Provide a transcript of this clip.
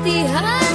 hati-hati.